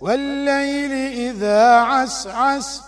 والليل إذا عسعس